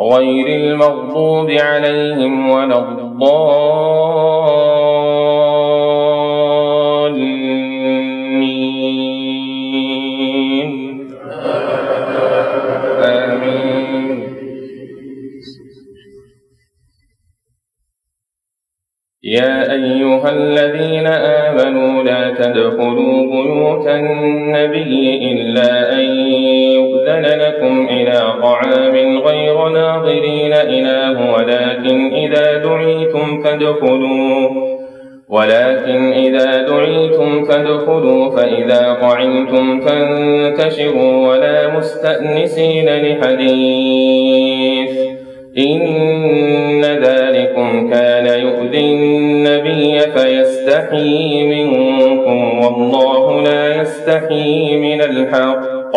غير المغضوب عليهم ولا الضالين. آمين. يا أيها الذين آمنوا لا تدخلوا بيوت النبي إلا أن يؤذن لكم إلى طعام غير ناظرين إله ولكن إذا دعيتم فادخلوا. ولكن إذا دعيتم فادخلوا فإذا طعمتم فانتشروا ولا مستأنسين لحديث. إن ذلكم كان يؤذي النبي فيستحيي منكم والله لا يستحيي من الحق.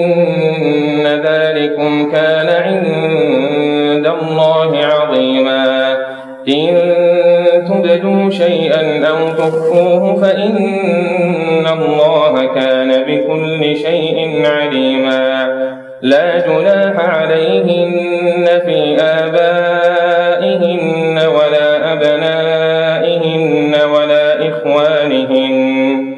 تخفوه فإن الله كان بكل شيء عليما. لا جناح عليهن في آبائهن ولا أبنائهن ولا إخوانهن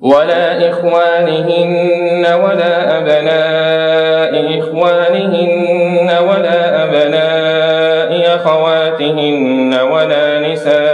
ولا إخوانهن ولا أبناء إخوانهن ولا أبناء أخواتهن ولا نسائهن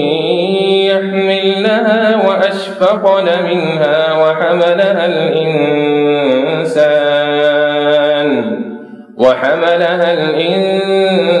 وأشفقن منها وحملها الإنسان. وحملها الإنسان